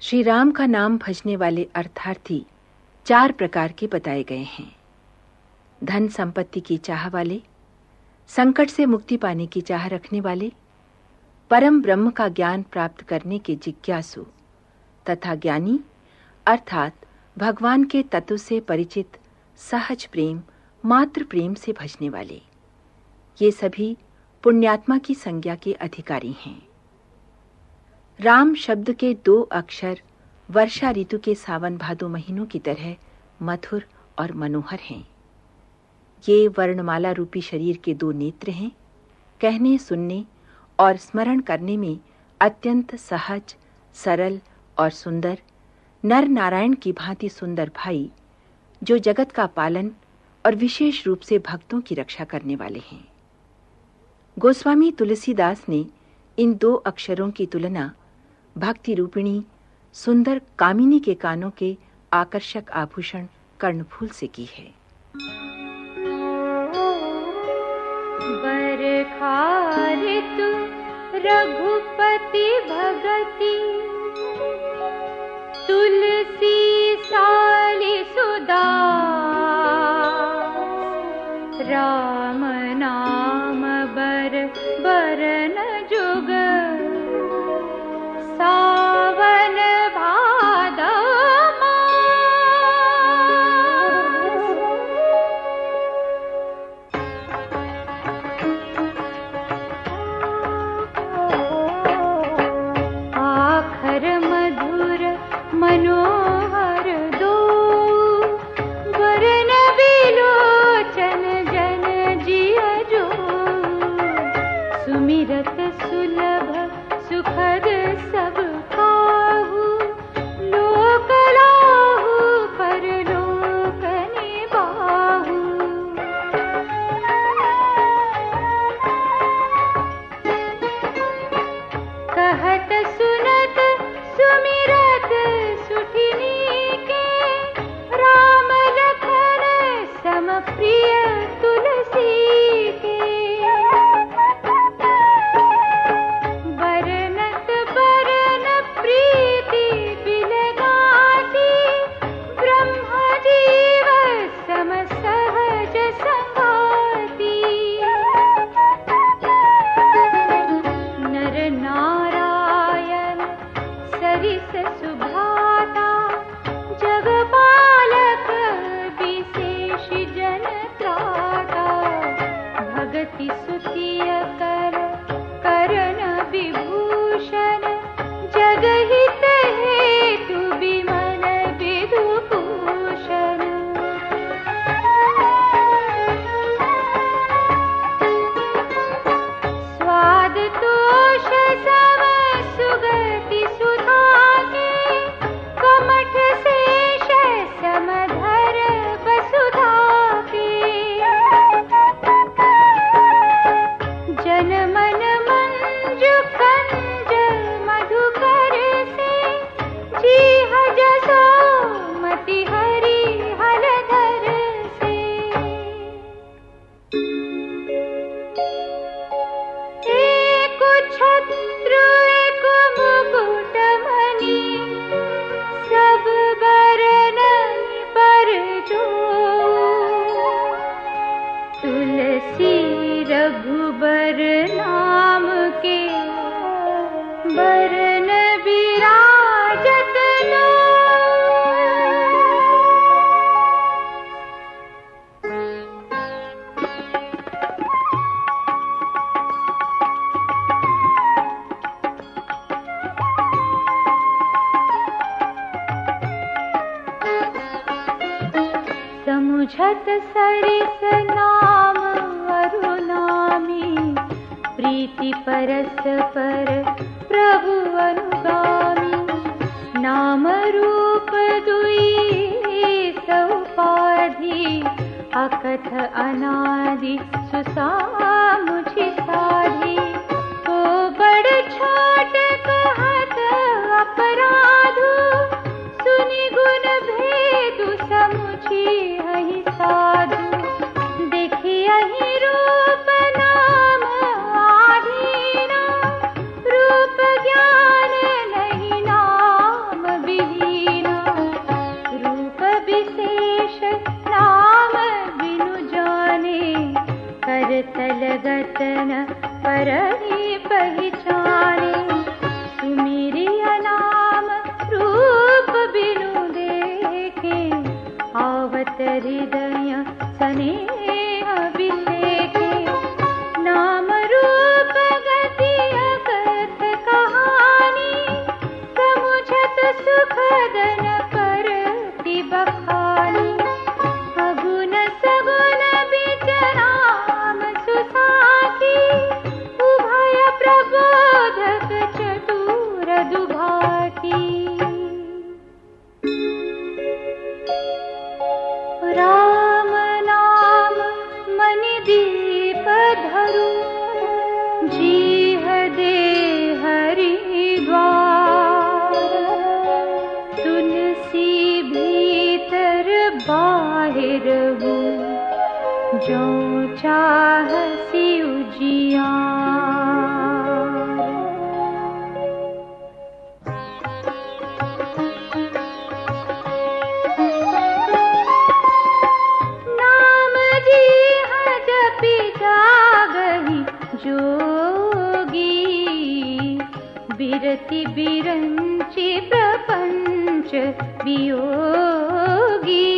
श्री राम का नाम भजने वाले अर्थार्थी चार प्रकार के बताए गए हैं धन संपत्ति की चाह वाले संकट से मुक्ति पाने की चाह रखने वाले परम ब्रह्म का ज्ञान प्राप्त करने के जिज्ञासु तथा ज्ञानी अर्थात भगवान के तत्व से परिचित सहज प्रेम मात्र प्रेम से भजने वाले ये सभी पुण्यात्मा की संज्ञा के अधिकारी हैं राम शब्द के दो अक्षर वर्षा ऋतु के सावन भादो महीनों की तरह मधुर और मनोहर हैं ये वर्णमाला रूपी शरीर के दो नेत्र हैं कहने सुनने और स्मरण करने में अत्यंत सहज सरल और सुंदर नर नारायण की भांति सुंदर भाई जो जगत का पालन और विशेष रूप से भक्तों की रक्षा करने वाले हैं गोस्वामी तुलसीदास ने इन दो अक्षरों की तुलना भक्ति रूपिणी सुंदर कामिनी के कानों के आकर्षक आभूषण कर्णफूल से की है रघुपति भगति तुलसी No प्रिय भगवत सरिस नाम वरुणामी प्रीति परस पर प्रभु अनुगामी नाम रूप दुई सौपाधि अकथ अनादि सुसा मुझे साधि हृदय सने हसि उजिया गही जोगी बिरति बिरञ्चि प्रपञ्च बियोगी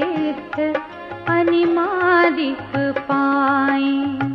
तीर्थ अनिमादिक पाई